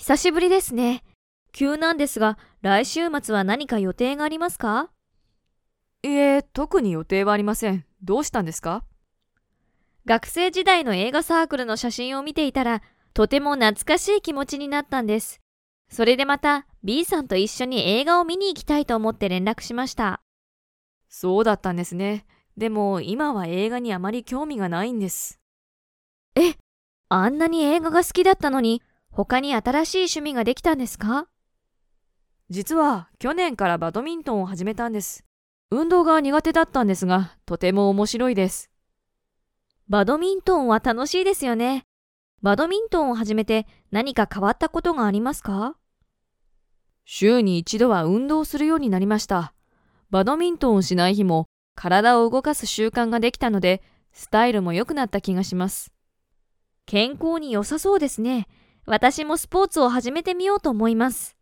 久しぶりですね。急なんですが、来週末は何か予定がありますか？いえ、特に予定はありません。どうしたんですか？学生時代の映画サークルの写真を見ていたら、とても懐かしい気持ちになったんです。それでまた B さんと一緒に映画を見に行きたいと思って連絡しました。そうだったんですね。でも今は映画にあまり興味がないんです。え、あんなに映画が好きだったのに、他に新しい趣味ができたんですか？実は去年からバドミントンを始めたんです。運動が苦手だったんですが、とても面白いです。バドミントンは楽しいですよね。バドミントンを始めて何か変わったことがありますか？週に一度は運動するようになりました。バドミントンをしない日も体を動かす習慣ができたので、スタイルも良くなった気がします。健康に良さそうですね。私もスポーツを始めてみようと思います。